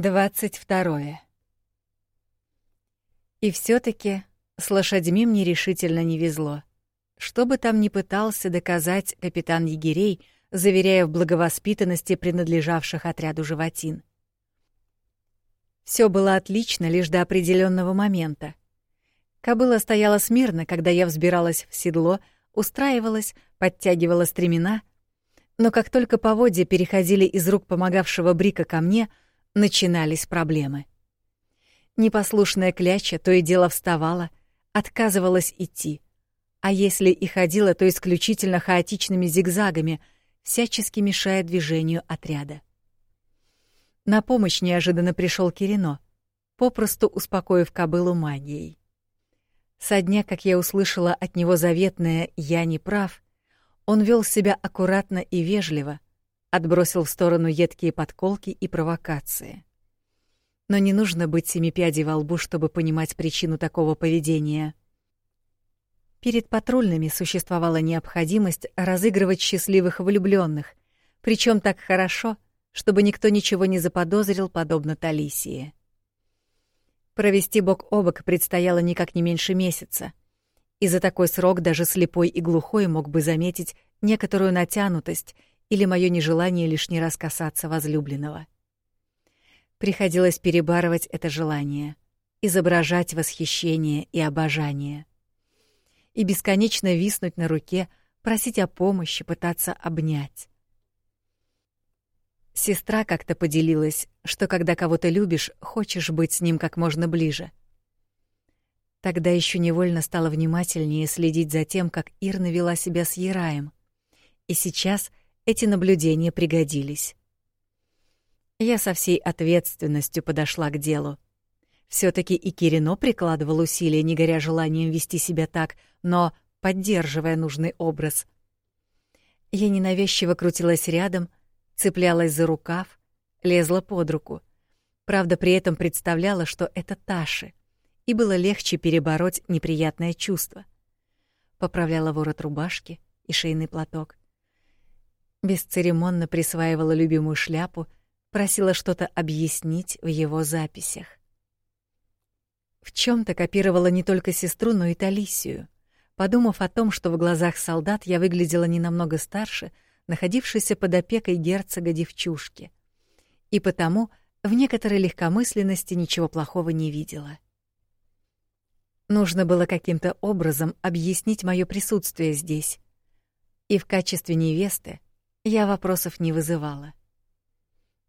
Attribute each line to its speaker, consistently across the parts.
Speaker 1: 22. И все таки с лошадьми мне решительно не везло. Что бы там ни пытался доказать капитан егерей, заверяя в благовоспитанности принадлежавших отряду животин. Все было отлично лишь до определенного момента. Кобыла стояла смирно, когда я взбиралась в седло, устраивалась, подтягивала стремена, но как только поводья переходили из рук помогавшего Брика ко мне — начинались проблемы. Непослушная кляча то и дело вставала, отказывалась идти, а если и ходила, то исключительно хаотичными зигзагами, всячески мешая движению отряда. На помощь неожиданно пришел Кирино, попросту успокоив кобылу магией. Со дня, как я услышала от него заветное «я не прав», он вел себя аккуратно и вежливо — отбросил в сторону едкие подколки и провокации. Но не нужно быть семипядей во лбу, чтобы понимать причину такого поведения. Перед патрульными существовала необходимость разыгрывать счастливых влюбленных, причем так хорошо, чтобы никто ничего не заподозрил, подобно Талисии. Провести бок о бок предстояло никак не меньше месяца. И за такой срок даже слепой и глухой мог бы заметить некоторую натянутость — или мое нежелание лишний раз касаться возлюбленного. Приходилось перебарывать это желание, изображать восхищение и обожание. И бесконечно виснуть на руке, просить о помощи, пытаться обнять. Сестра как-то поделилась, что когда кого-то любишь, хочешь быть с ним как можно ближе. Тогда еще невольно стала внимательнее следить за тем, как Ирна вела себя с Ераем. И сейчас эти наблюдения пригодились. Я со всей ответственностью подошла к делу. все таки и Кирино прикладывал усилия, не горя желанием вести себя так, но поддерживая нужный образ. Я ненавязчиво крутилась рядом, цеплялась за рукав, лезла под руку. Правда, при этом представляла, что это Таши, и было легче перебороть неприятное чувство. Поправляла ворот рубашки и шейный платок бесцеремонно присваивала любимую шляпу, просила что-то объяснить в его записях. В чем то копировала не только сестру, но и Талисию, подумав о том, что в глазах солдат я выглядела не намного старше, находившейся под опекой герцога девчушки, и потому в некоторой легкомысленности ничего плохого не видела. Нужно было каким-то образом объяснить мое присутствие здесь. И в качестве невесты я вопросов не вызывала.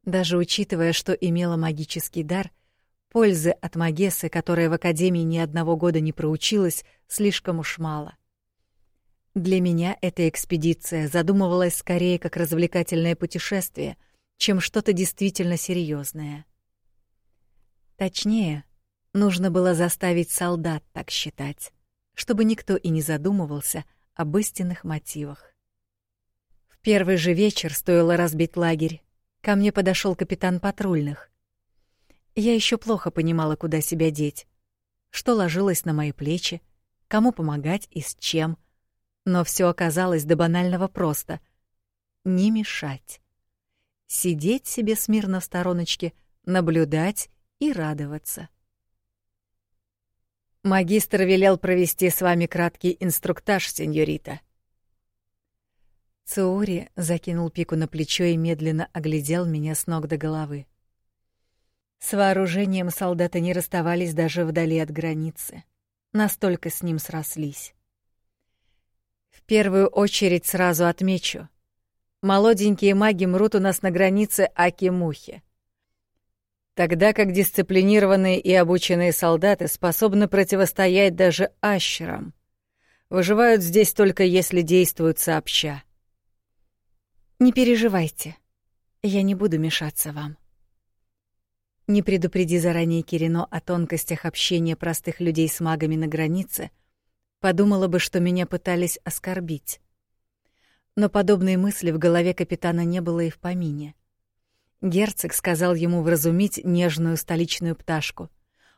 Speaker 1: Даже учитывая, что имела магический дар, пользы от Магессы, которая в академии ни одного года не проучилась, слишком уж мало. Для меня эта экспедиция задумывалась скорее как развлекательное путешествие, чем что-то действительно серьезное. Точнее, нужно было заставить солдат так считать, чтобы никто и не задумывался об истинных мотивах первый же вечер стоило разбить лагерь. Ко мне подошел капитан патрульных. Я еще плохо понимала, куда себя деть, что ложилось на мои плечи, кому помогать и с чем. Но все оказалось до банального просто — не мешать. Сидеть себе смирно в стороночке, наблюдать и радоваться. Магистр велел провести с вами краткий инструктаж, сеньорита. Цури закинул пику на плечо и медленно оглядел меня с ног до головы. С вооружением солдаты не расставались даже вдали от границы. Настолько с ним срослись. В первую очередь сразу отмечу. Молоденькие маги мрут у нас на границе Аки-Мухи. Тогда как дисциплинированные и обученные солдаты способны противостоять даже ащерам. Выживают здесь только если действуют сообща. Не переживайте. Я не буду мешаться вам. Не предупреди заранее Кирино о тонкостях общения простых людей с магами на границе, подумала бы, что меня пытались оскорбить. Но подобные мысли в голове капитана не было и в помине. Герцог сказал ему вразумить нежную столичную пташку.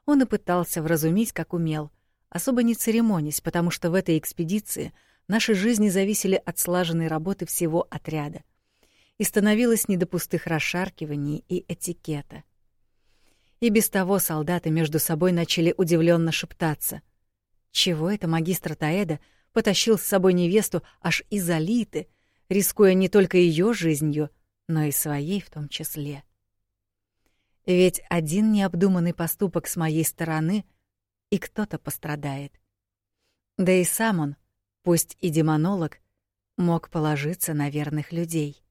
Speaker 1: Он и пытался вразумить, как умел, особо не церемонясь, потому что в этой экспедиции наши жизни зависели от слаженной работы всего отряда — и становилось не до пустых расшаркиваний и этикета. и без того солдаты между собой начали удивленно шептаться. Чего это магистр Таэда потащил с собой невесту аж из Алиты, рискуя не только ее жизнью, но и своей в том числе? Ведь один необдуманный поступок с моей стороны, и кто-то пострадает. Да и сам он, пусть и демонолог, мог положиться на верных людей.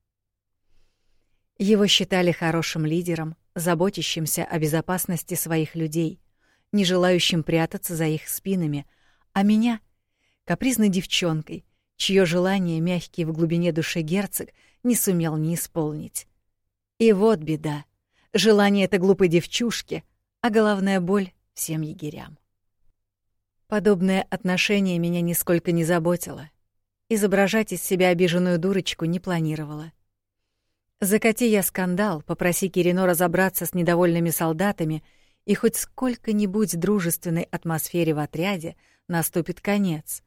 Speaker 1: Его считали хорошим лидером, заботящимся о безопасности своих людей, не желающим прятаться за их спинами, а меня — капризной девчонкой, чье желание мягкий в глубине души герцог не сумел не исполнить. И вот беда. Желание этой глупой девчушки, а головная боль всем егерям. Подобное отношение меня нисколько не заботило. Изображать из себя обиженную дурочку не планировала. Закати я скандал, попроси Кирино разобраться с недовольными солдатами, и хоть сколько-нибудь дружественной атмосфере в отряде наступит конец.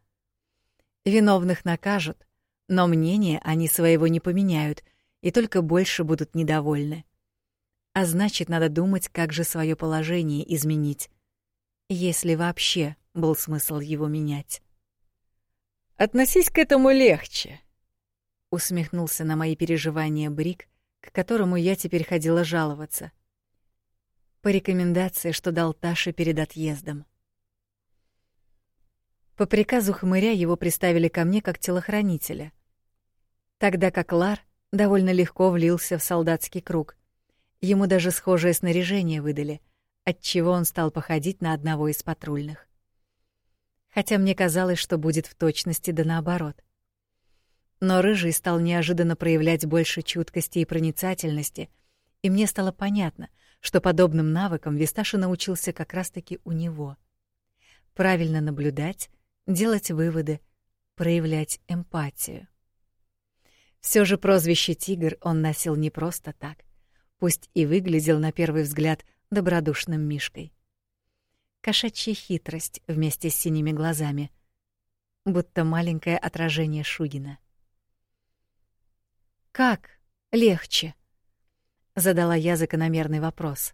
Speaker 1: Виновных накажут, но мнение они своего не поменяют и только больше будут недовольны. А значит, надо думать, как же свое положение изменить, если вообще был смысл его менять.
Speaker 2: Относись к этому легче,
Speaker 1: усмехнулся на мои переживания Брик, к которому я теперь ходила жаловаться. По рекомендации, что дал Таше перед отъездом. По приказу хмыря его приставили ко мне как телохранителя, тогда как Лар довольно легко влился в солдатский круг. Ему даже схожее снаряжение выдали, отчего он стал походить на одного из патрульных. Хотя мне казалось, что будет в точности да наоборот. Но рыжий стал неожиданно проявлять больше чуткости и проницательности, и мне стало понятно, что подобным навыкам Висташи научился как раз-таки у него. Правильно наблюдать, делать выводы, проявлять эмпатию. Все же прозвище «Тигр» он носил не просто так, пусть и выглядел на первый взгляд добродушным мишкой. Кошачья хитрость вместе с синими глазами, будто маленькое отражение Шугина. Как легче? задала я закономерный вопрос.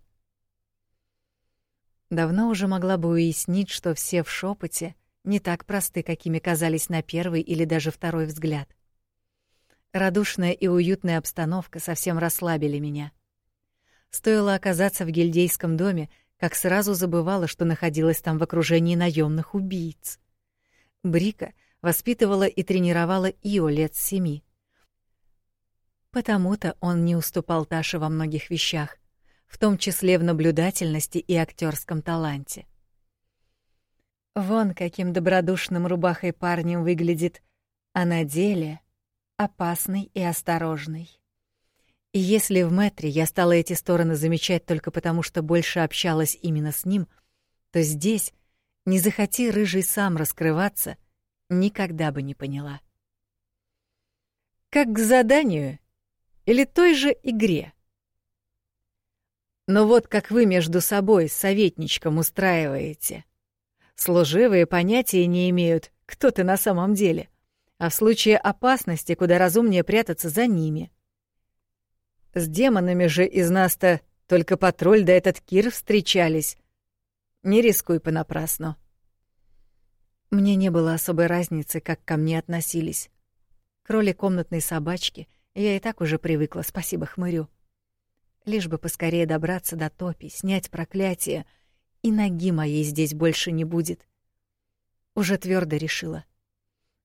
Speaker 1: Давно уже могла бы уяснить, что все в шепоте не так просты, какими казались на первый или даже второй взгляд. Радушная и уютная обстановка совсем расслабили меня. Стоило оказаться в гильдейском доме, как сразу забывала, что находилась там в окружении наемных убийц. Брика воспитывала и тренировала Ио лет семи. Потому-то он не уступал Таше во многих вещах, в том числе в наблюдательности и актерском таланте. Вон каким добродушным рубахой парнем выглядит, а на деле опасный и осторожный. И если в метре я стала эти стороны замечать только потому, что больше общалась именно с ним, то здесь, не захоти рыжий сам раскрываться, никогда бы не поняла.
Speaker 2: Как к заданию или той же игре. Но вот как вы между собой с советничком устраиваете. Служивые понятия не имеют, кто ты на самом деле, а в случае опасности куда разумнее прятаться за ними. С демонами же из нас-то только патруль да этот Кир встречались. Не рискуй понапрасну.
Speaker 1: Мне не было особой разницы, как ко мне относились. К роли комнатной собачки — я и так уже привыкла, спасибо хмырю. Лишь бы поскорее добраться до топи, снять проклятие, и ноги моей здесь больше не будет. Уже твердо решила.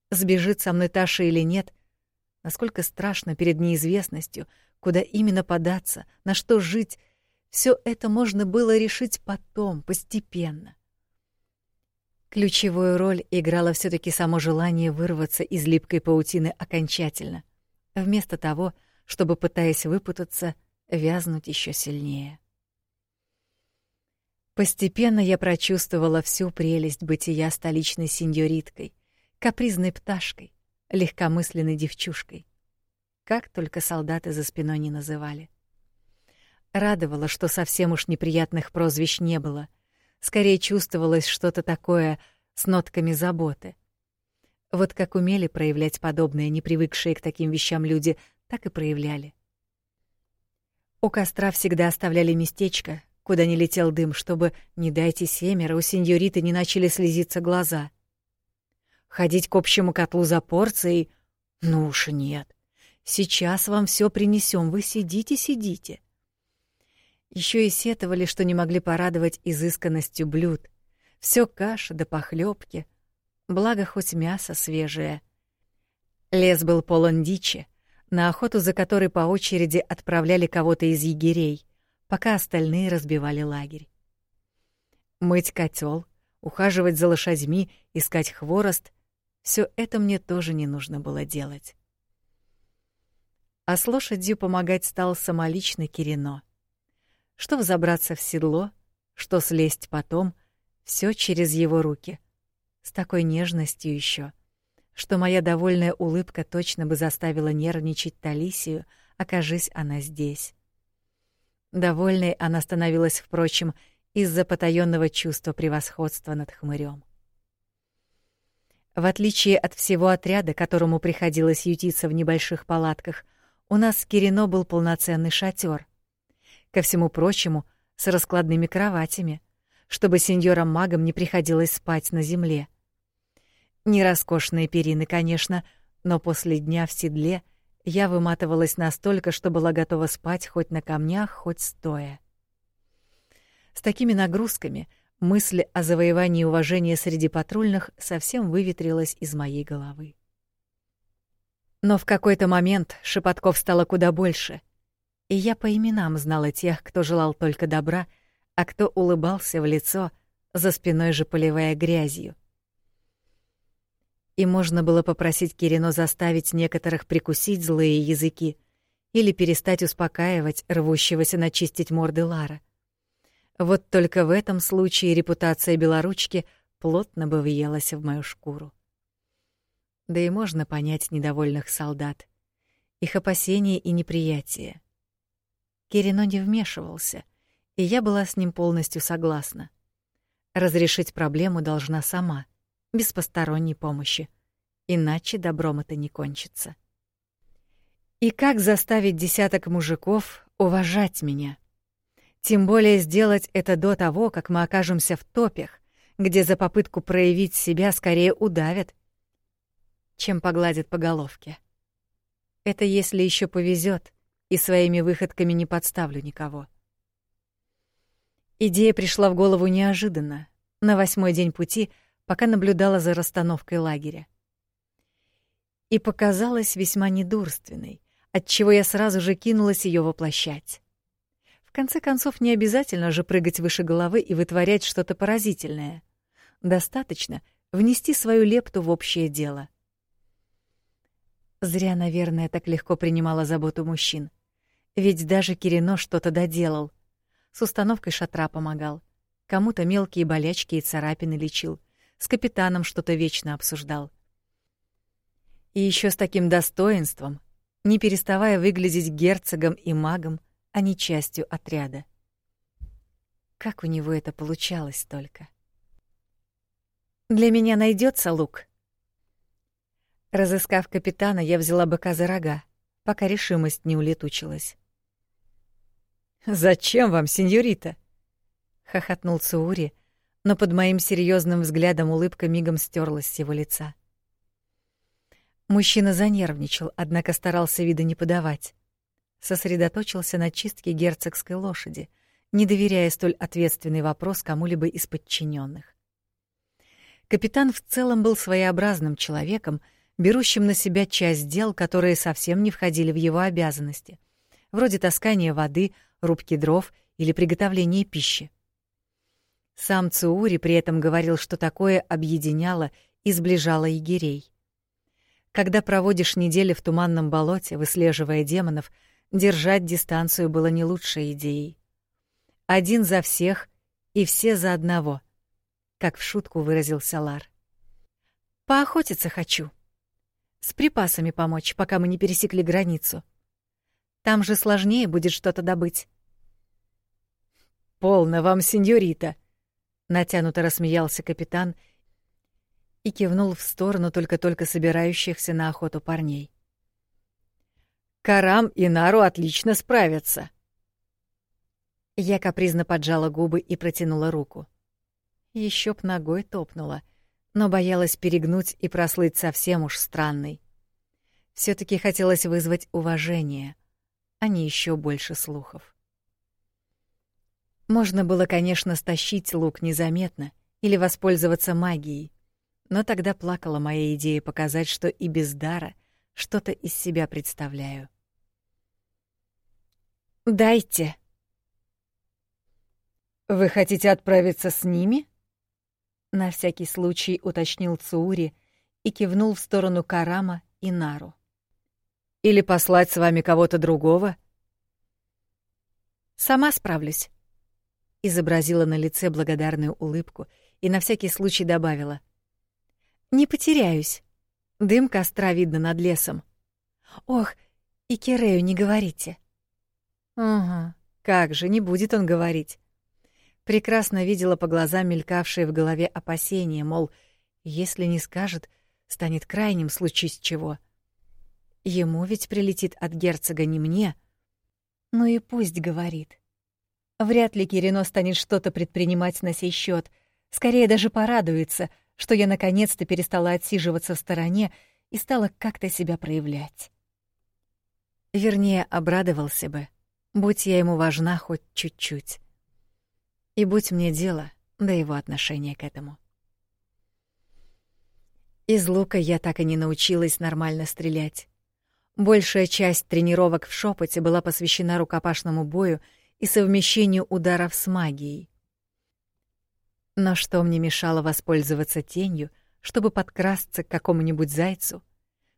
Speaker 1: Сбежит со мной Таша или нет, насколько страшно перед неизвестностью, куда именно податься, на что жить, все это можно было решить потом, постепенно. Ключевую роль играло все таки само желание вырваться из липкой паутины окончательно — вместо того, чтобы, пытаясь выпутаться, вязнуть еще сильнее. Постепенно я прочувствовала всю прелесть бытия столичной сеньориткой, капризной пташкой, легкомысленной девчушкой. Как только солдаты за спиной не называли. Радовало, что совсем уж неприятных прозвищ не было. Скорее чувствовалось что-то такое с нотками заботы — вот как умели проявлять подобное непривыкшие к таким вещам люди, так и проявляли. У костра всегда оставляли местечко, куда не летел дым, чтобы, не дайте семеро, у сеньориты не начали слезиться глаза. Ходить к общему котлу за порцией? Ну уж нет. Сейчас вам все принесем, вы сидите, сидите. Еще и сетовали, что не могли порадовать изысканностью блюд. Все каша да похлебки. Благо хоть мясо свежее. Лес был полон дичи, на охоту за которой по очереди отправляли кого-то из егерей, пока остальные разбивали лагерь. Мыть котел, ухаживать за лошадьми, искать хворост — все это мне тоже не нужно было делать. А с лошадью помогать стал самолично Кирино. Что взобраться в седло, что слезть потом — все через его руки. С такой нежностью еще что моя довольная улыбка точно бы заставила нервничать Талисию, окажись она здесь. Довольной она становилась, впрочем, из-за потаённого чувства превосходства над хмырем. В отличие от всего отряда, которому приходилось ютиться в небольших палатках, у нас в Кирино был полноценный шатер. Ко всему прочему, с раскладными кроватями, чтобы сеньорам-магам не приходилось спать на земле. Не роскошные перины, конечно, но после дня в седле я выматывалась настолько, что была готова спать хоть на камнях, хоть стоя. С такими нагрузками мысль о завоевании уважения среди патрульных совсем выветрилась из моей головы. Но в какой-то момент шепотков стало куда больше, и я по именам знала тех, кто желал только добра, а кто улыбался в лицо, за спиной же поливая грязью — и можно было попросить Кирино заставить некоторых прикусить злые языки или перестать успокаивать рвущегося начистить морды Лара. Вот только в этом случае репутация белоручки плотно бы въелась в мою шкуру. Да и можно понять недовольных солдат, их опасения и неприятие. Кирино не вмешивался, и я была с ним полностью согласна. Разрешить проблему должна сама — без посторонней помощи. Иначе добром это не кончится. И как заставить десяток мужиков уважать меня? Тем более сделать это до того, как мы окажемся в топях, где за попытку проявить себя скорее удавят, чем погладят по головке. Это если еще повезет, и своими выходками не подставлю никого. Идея пришла в голову неожиданно, на восьмой день пути — пока наблюдала за расстановкой лагеря. И показалась весьма недурственной, отчего я сразу же кинулась ее воплощать. В конце концов, не обязательно же прыгать выше головы и вытворять что-то поразительное. Достаточно внести свою лепту в общее дело. Зря, наверное, так легко принимала заботу мужчин. Ведь даже Кирино что-то доделал. С установкой шатра помогал. Кому-то мелкие болячки и царапины лечил с капитаном что-то вечно обсуждал. И еще с таким достоинством, не переставая выглядеть герцогом и магом, а не частью отряда. Как у него это получалось только? Для меня найдется лук. Разыскав капитана, я взяла быка за рога, пока решимость не улетучилась. Зачем вам, сеньорита? хохотнул Цуури, но под моим серьезным взглядом улыбка мигом стерлась с его лица. Мужчина занервничал, однако старался вида не подавать. Сосредоточился на чистке герцогской лошади, не доверяя столь ответственный вопрос кому-либо из подчиненных. Капитан в целом был своеобразным человеком, берущим на себя часть дел, которые совсем не входили в его обязанности, вроде таскания воды, рубки дров или приготовления пищи. Сам Цуури при этом говорил, что такое объединяло и сближало егерей. Когда проводишь недели в туманном болоте, выслеживая демонов, держать дистанцию было не лучшей идеей. Один за всех и все за одного, как в шутку выразился Лар. Поохотиться хочу. С припасами помочь, пока мы не пересекли границу. Там же сложнее будет что-то добыть. Полно вам, сеньорита, Натянуто рассмеялся капитан и кивнул в сторону только-только собирающихся на охоту парней. Карам и Нару отлично справятся. Я капризно поджала губы и протянула руку. Еще б ногой топнула, но боялась перегнуть и прослыть совсем уж странной. все таки хотелось вызвать уважение, а не еще больше слухов. Можно было, конечно, стащить лук незаметно или воспользоваться магией, но тогда плакала моя идея показать, что и без дара что-то из себя представляю. «Дайте!» «Вы хотите отправиться с ними?» На всякий случай уточнил Цуури и кивнул в сторону Карама и Нару. «Или послать с вами кого-то другого?» «Сама справлюсь», — изобразила на лице благодарную улыбку и на всякий случай добавила. «Не потеряюсь. Дым костра видно над лесом. Ох, и Кирею не говорите». «Ага, как же, не будет он говорить. Прекрасно видела по глазам мелькавшие в голове опасения, мол, если не скажет, станет крайним случись чего. Ему ведь прилетит от герцога не мне. Ну и пусть говорит. Вряд ли Кирино станет что-то предпринимать на сей счет, скорее даже порадуется, что я наконец-то перестала отсиживаться в стороне и стала как-то себя проявлять. Вернее, обрадовался бы, будь я ему важна хоть чуть-чуть. И будь мне дело до его отношения к этому. Из лука я так и не научилась нормально стрелять. Большая часть тренировок в шепоте была посвящена рукопашному бою и совмещению ударов с магией. Но что мне мешало воспользоваться тенью, чтобы подкрасться к какому-нибудь зайцу?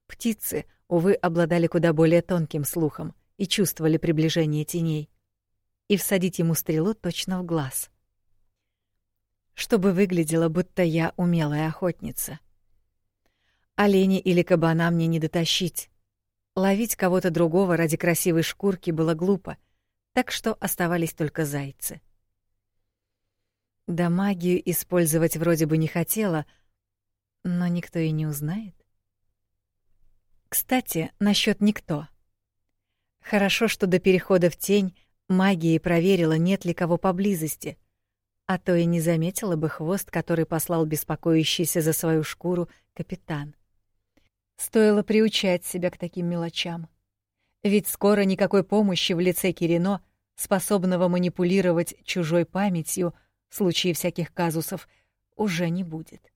Speaker 1: Птицы, увы, обладали куда более тонким слухом и чувствовали приближение теней и всадить ему стрелу точно в глаз. Чтобы выглядело, будто я умелая охотница. Олени или кабана мне не дотащить. Ловить кого-то другого ради красивой шкурки было глупо, так что оставались только зайцы. Да магию использовать вроде бы не хотела, но никто и не узнает. Кстати, насчет никто. Хорошо, что до перехода в тень Магией проверила, нет ли кого поблизости, а то и не заметила бы хвост, который послал беспокоящийся за свою шкуру капитан. Стоило приучать себя к таким мелочам. Ведь скоро никакой помощи в лице Кирино, способного манипулировать чужой памятью в случае всяких казусов, уже не будет.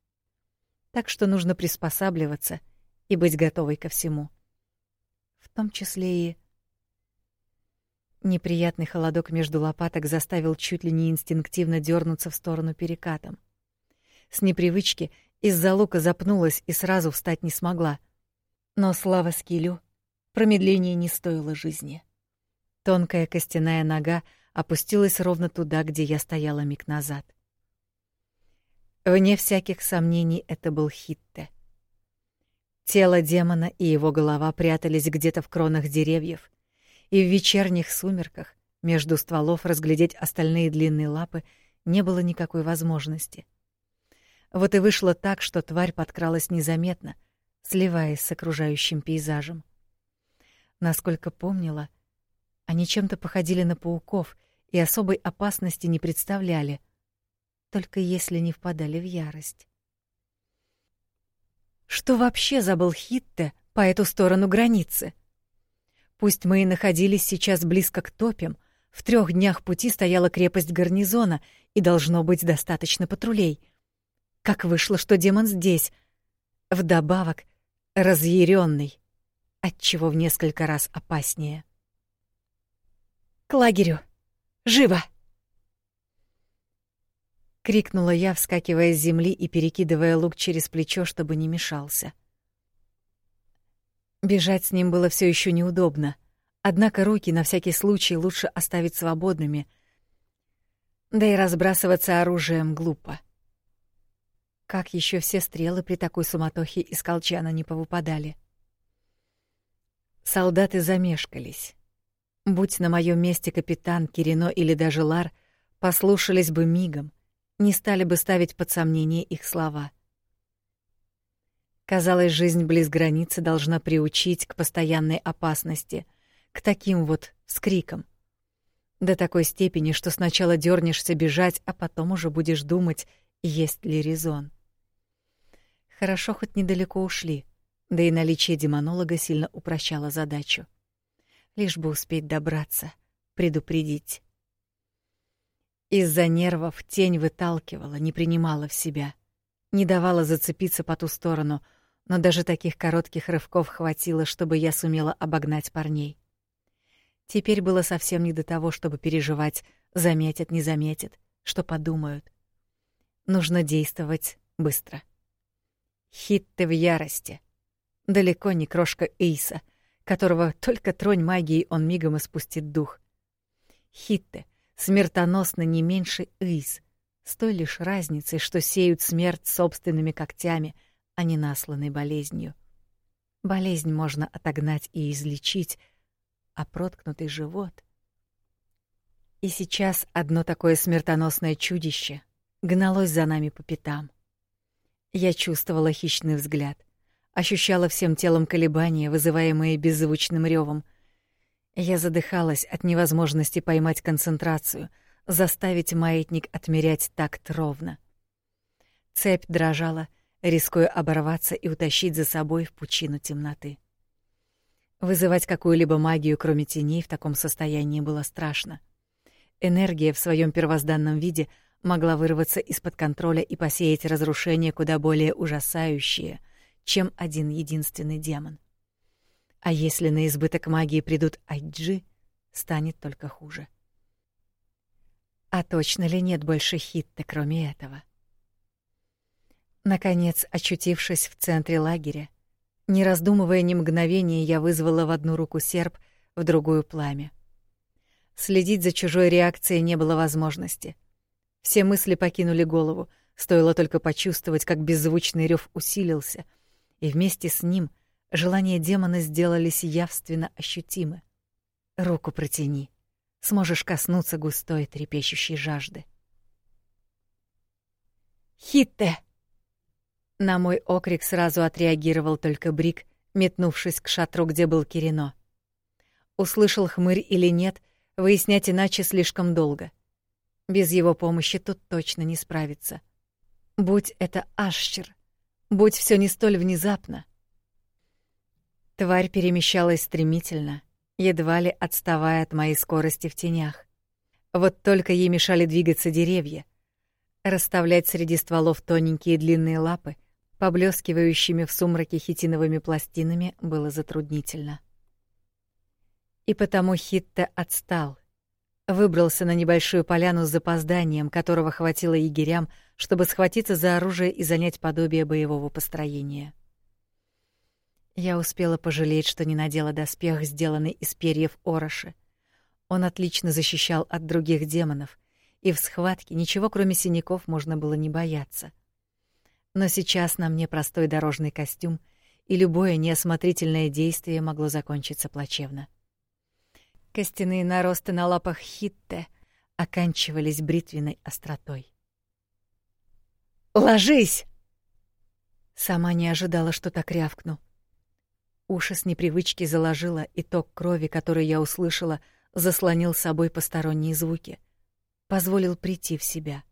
Speaker 1: Так что нужно приспосабливаться и быть готовой ко всему. В том числе и Неприятный холодок между лопаток заставил чуть ли не инстинктивно дернуться в сторону перекатом. С непривычки из-за лука запнулась и сразу встать не смогла. Но слава скилю, промедление не стоило жизни. Тонкая костяная нога опустилась ровно туда, где я стояла миг назад. Вне всяких сомнений это был Хитте. Тело демона и его голова прятались где-то в кронах деревьев, и в вечерних сумерках между стволов разглядеть остальные длинные лапы не было никакой возможности. Вот и вышло так, что тварь подкралась незаметно, сливаясь с окружающим пейзажем. Насколько помнила, они чем-то походили на пауков и особой опасности не представляли, только если не впадали в ярость. Что вообще забыл Хитте по эту сторону границы? Пусть мы и находились сейчас близко к топям, в трех днях пути стояла крепость гарнизона, и должно быть достаточно патрулей. Как вышло, что демон здесь, вдобавок разъяренный, отчего в несколько раз опаснее. «К лагерю! Живо!» — крикнула я, вскакивая с земли и перекидывая лук через плечо, чтобы не мешался. Бежать с ним было все еще неудобно. Однако руки на всякий случай лучше оставить свободными. Да и разбрасываться оружием глупо. Как еще все стрелы при такой суматохе из колчана не повыпадали. Солдаты замешкались. Будь на моем месте капитан Кирино или даже Лар, послушались бы мигом, не стали бы ставить под сомнение их слова — Казалось, жизнь близ границы должна приучить к постоянной опасности, к таким вот скрикам. До такой степени, что сначала дернешься бежать, а потом уже будешь думать, есть ли резон. Хорошо хоть недалеко ушли, да и наличие демонолога сильно упрощало задачу. Лишь бы успеть добраться, предупредить. Из-за нервов тень выталкивала, не принимала в себя, не давала зацепиться по ту сторону, но даже таких коротких рывков хватило, чтобы я сумела обогнать парней. Теперь было совсем не до того, чтобы переживать, заметят, не заметят, что подумают. Нужно действовать быстро. Хитты в ярости. Далеко не крошка Эйса, которого только тронь магией он мигом испустит дух. Хитты смертоносно не меньше Ис, с той лишь разницей, что сеют смерть собственными когтями, а не насланной болезнью. Болезнь можно отогнать и излечить, а проткнутый живот... И сейчас одно такое смертоносное чудище гналось за нами по пятам. Я чувствовала хищный взгляд, ощущала всем телом колебания, вызываемые беззвучным ревом, я задыхалась от невозможности поймать концентрацию, заставить маятник отмерять такт ровно. Цепь дрожала, рискуя оборваться и утащить за собой в пучину темноты. Вызывать какую-либо магию, кроме теней, в таком состоянии было страшно. Энергия в своем первозданном виде могла вырваться из-под контроля и посеять разрушения куда более ужасающие, чем один единственный демон. А если на избыток магии придут Айджи, станет только хуже. А точно ли нет больше хитта, кроме этого? Наконец, очутившись в центре лагеря, не раздумывая ни мгновения, я вызвала в одну руку серп, в другую пламя. Следить за чужой реакцией не было возможности. Все мысли покинули голову, стоило только почувствовать, как беззвучный рев усилился, и вместе с ним — Желания демона сделались явственно ощутимы. Руку протяни. Сможешь коснуться густой трепещущей жажды. Хитте! На мой окрик сразу отреагировал только Брик, метнувшись к шатру, где был Кирино. Услышал хмырь или нет, выяснять иначе слишком долго. Без его помощи тут точно не справиться. Будь это Ашчер, будь все не столь внезапно, Тварь перемещалась стремительно, едва ли отставая от моей скорости в тенях. Вот только ей мешали двигаться деревья. Расставлять среди стволов тоненькие длинные лапы, поблескивающими в сумраке хитиновыми пластинами, было затруднительно. И потому Хитта отстал. Выбрался на небольшую поляну с запозданием, которого хватило егерям, чтобы схватиться за оружие и занять подобие боевого построения. Я успела пожалеть, что не надела доспех, сделанный из перьев ороши. Он отлично защищал от других демонов, и в схватке ничего, кроме синяков, можно было не бояться. Но сейчас на мне простой дорожный костюм, и любое неосмотрительное действие могло закончиться плачевно. Костяные наросты на лапах Хитте оканчивались бритвенной остротой. «Ложись!» Сама не ожидала, что так рявкну. Уши с непривычки заложило, и ток крови, который я услышала, заслонил собой посторонние звуки. Позволил прийти в себя.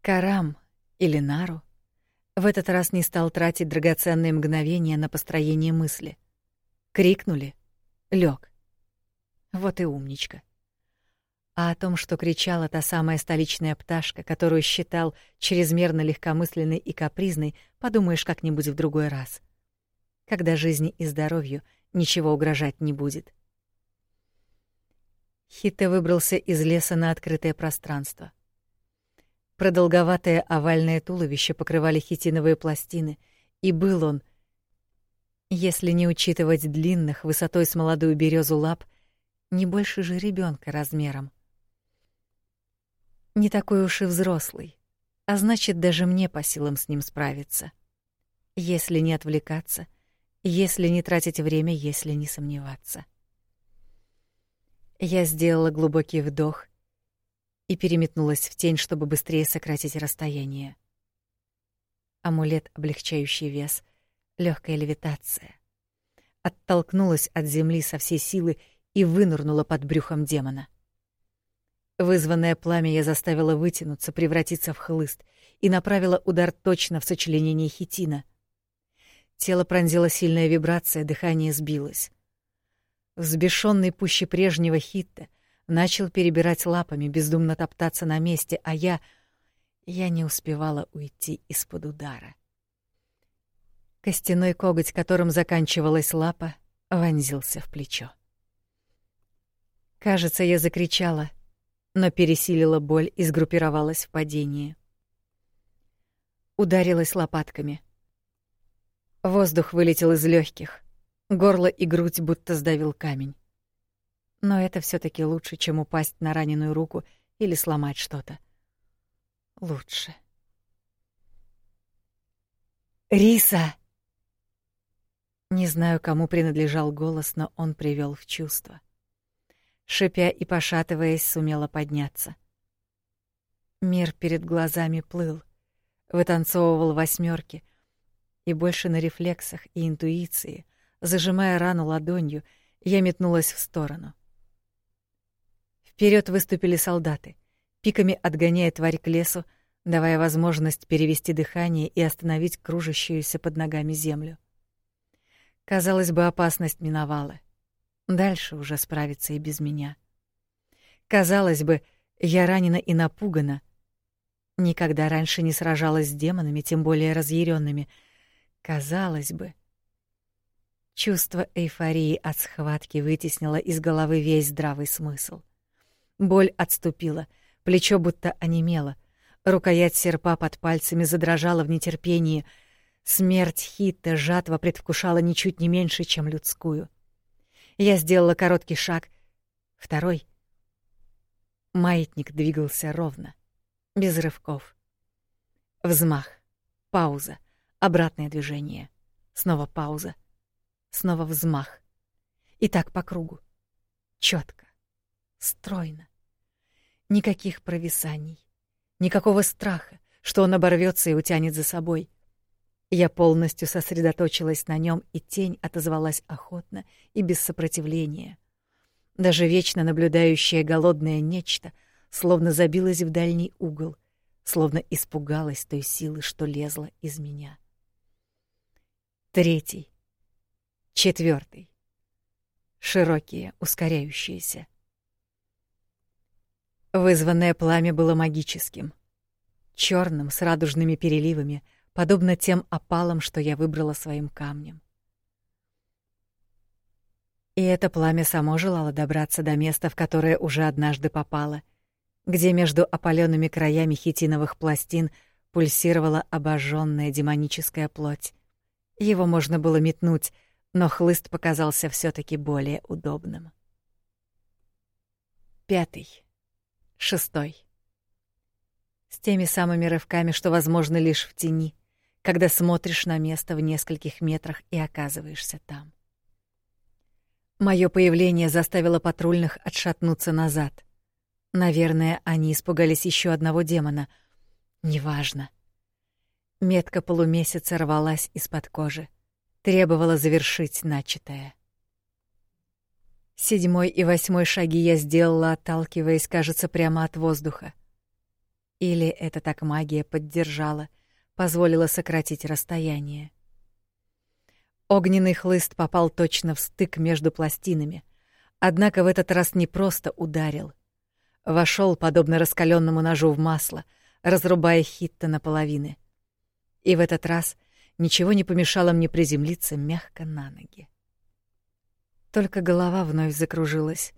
Speaker 1: Карам или Нару в этот раз не стал тратить драгоценные мгновения на построение мысли. Крикнули, лег. Вот и умничка. А о том, что кричала та самая столичная пташка, которую считал чрезмерно легкомысленной и капризной, подумаешь как-нибудь в другой раз. — когда жизни и здоровью ничего угрожать не будет. Хита выбрался из леса на открытое пространство. Продолговатое овальное туловище покрывали хитиновые пластины, и был он, если не учитывать длинных, высотой с молодую березу лап, не больше же ребенка размером. Не такой уж и взрослый, а значит, даже мне по силам с ним справиться. Если не отвлекаться, если не тратить время, если не сомневаться. Я сделала глубокий вдох и переметнулась в тень, чтобы быстрее сократить расстояние. Амулет, облегчающий вес, легкая левитация. Оттолкнулась от земли со всей силы и вынырнула под брюхом демона. Вызванное пламя я заставила вытянуться, превратиться в хлыст и направила удар точно в сочленение хитина. Тело пронзила сильная вибрация, дыхание сбилось. Взбешенный пуще прежнего хитта начал перебирать лапами, бездумно топтаться на месте, а я... Я не успевала уйти из-под удара. Костяной коготь, которым заканчивалась лапа, вонзился в плечо. Кажется, я закричала, но пересилила боль и сгруппировалась в падении. Ударилась лопатками. Воздух вылетел из легких, горло и грудь будто сдавил камень. Но это все таки лучше, чем упасть на раненую руку или сломать что-то. Лучше. «Риса!» Не знаю, кому принадлежал голос, но он привел в чувство. Шипя и пошатываясь, сумела подняться. Мир перед глазами плыл, вытанцовывал восьмерки, и больше на рефлексах и интуиции, зажимая рану ладонью, я метнулась в сторону. Вперед выступили солдаты, пиками отгоняя тварь к лесу, давая возможность перевести дыхание и остановить кружащуюся под ногами землю. Казалось бы, опасность миновала. Дальше уже справиться и без меня. Казалось бы, я ранена и напугана. Никогда раньше не сражалась с демонами, тем более разъяренными. Казалось бы. Чувство эйфории от схватки вытеснило из головы весь здравый смысл. Боль отступила, плечо будто онемело, рукоять серпа под пальцами задрожала в нетерпении — Смерть Хитта жатва предвкушала ничуть не меньше, чем людскую. Я сделала короткий шаг, второй. Маятник двигался ровно, без рывков. Взмах, пауза, обратное движение, снова пауза, снова взмах. И так по кругу. Четко, стройно. Никаких провисаний, никакого страха, что он оборвется и утянет за собой. Я полностью сосредоточилась на нем, и тень отозвалась охотно и без сопротивления. Даже вечно наблюдающее голодное нечто словно забилось в дальний угол, словно испугалось той силы, что лезла из меня. Третий. Четвертый. Широкие, ускоряющиеся. Вызванное пламя было магическим, черным с радужными переливами — подобно тем опалам, что я выбрала своим камнем. И это пламя само желало добраться до места, в которое уже однажды попало, где между опаленными краями хитиновых пластин пульсировала обожженная демоническая плоть. Его можно было метнуть, но хлыст показался все таки более удобным. Пятый. Шестой. С теми самыми рывками, что возможны лишь в тени — когда смотришь на место в нескольких метрах и оказываешься там. Моё появление заставило патрульных отшатнуться назад. Наверное, они испугались ещё одного демона. Неважно. Метка полумесяца рвалась из-под кожи, требовала завершить начатое. Седьмой и восьмой шаги я сделала, отталкиваясь, кажется, прямо от воздуха. Или это так магия поддержала — позволило сократить расстояние. Огненный хлыст попал точно в стык между пластинами, однако в этот раз не просто ударил. Вошел, подобно раскаленному ножу в масло, разрубая Хитта наполовины. И в этот раз ничего не помешало мне приземлиться мягко на ноги. Только голова вновь закружилась.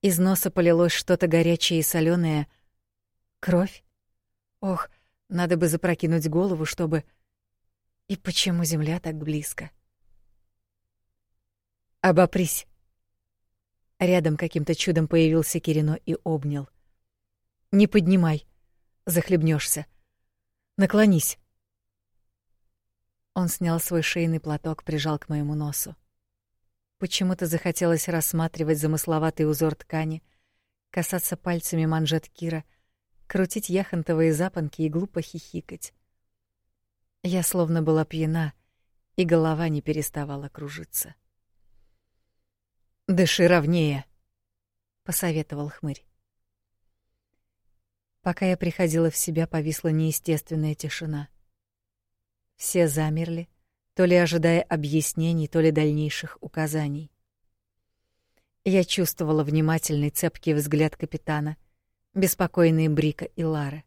Speaker 1: Из носа полилось что-то горячее и соленое. Кровь? Ох, надо бы запрокинуть голову, чтобы... И почему земля так близко? Обопрись. Рядом каким-то чудом появился Кирино и обнял. Не поднимай, захлебнешься. Наклонись. Он снял свой шейный платок, прижал к моему носу. Почему-то захотелось рассматривать замысловатый узор ткани, касаться пальцами манжет Кира — крутить яхонтовые запонки и глупо хихикать. Я словно была пьяна, и голова не переставала кружиться. «Дыши ровнее!» посоветовал хмырь. Пока я приходила в себя, повисла неестественная тишина. Все замерли, то ли ожидая объяснений, то ли дальнейших указаний. Я чувствовала внимательный цепкий взгляд капитана, беспокойные Брика и Лара.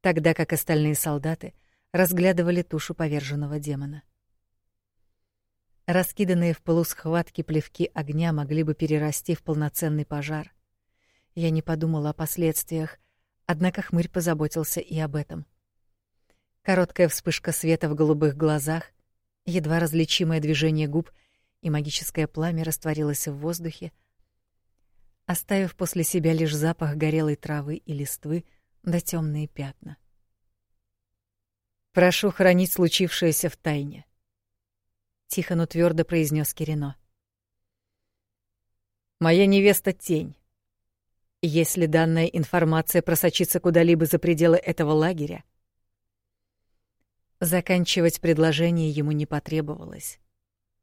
Speaker 1: Тогда как остальные солдаты разглядывали тушу поверженного демона. Раскиданные в пылу схватки плевки огня могли бы перерасти в полноценный пожар. Я не подумала о последствиях, однако хмырь позаботился и об этом. Короткая вспышка света в голубых глазах, едва различимое движение губ, и магическое пламя растворилось в воздухе, оставив после себя лишь запах горелой травы и листвы да темные пятна. Прошу хранить случившееся в тайне тихо, но твердо произнес Кирино. Моя невеста тень. Если данная информация просочится куда-либо за пределы этого лагеря, заканчивать предложение ему не потребовалось.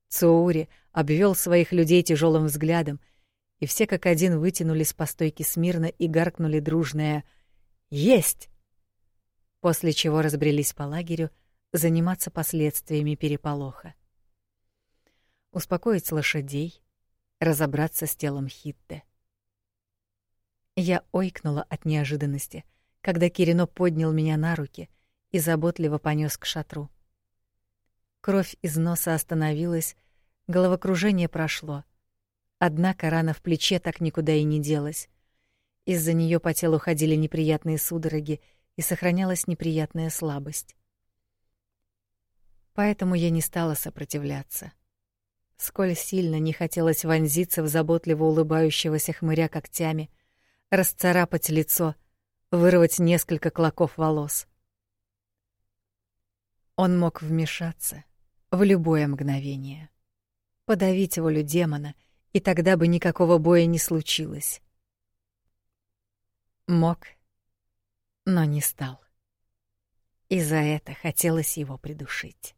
Speaker 1: Цуури обвел своих людей тяжелым взглядом, и все как один вытянулись по стойке смирно и гаркнули дружное «Есть!», после чего разбрелись по лагерю заниматься последствиями переполоха успокоить лошадей, разобраться с телом Хитте. Я ойкнула от неожиданности, когда Кирино поднял меня на руки и заботливо понёс к шатру. Кровь из носа остановилась, головокружение прошло. Однако рана в плече так никуда и не делась. Из-за неё по телу ходили неприятные судороги и сохранялась неприятная слабость. Поэтому я не стала сопротивляться. Сколь сильно не хотелось вонзиться в заботливо улыбающегося хмыря когтями, расцарапать лицо, вырвать несколько клоков волос. Он мог вмешаться в любое мгновение, подавить волю демона, и тогда бы никакого боя не случилось. Мог, но не стал. И за это хотелось его придушить.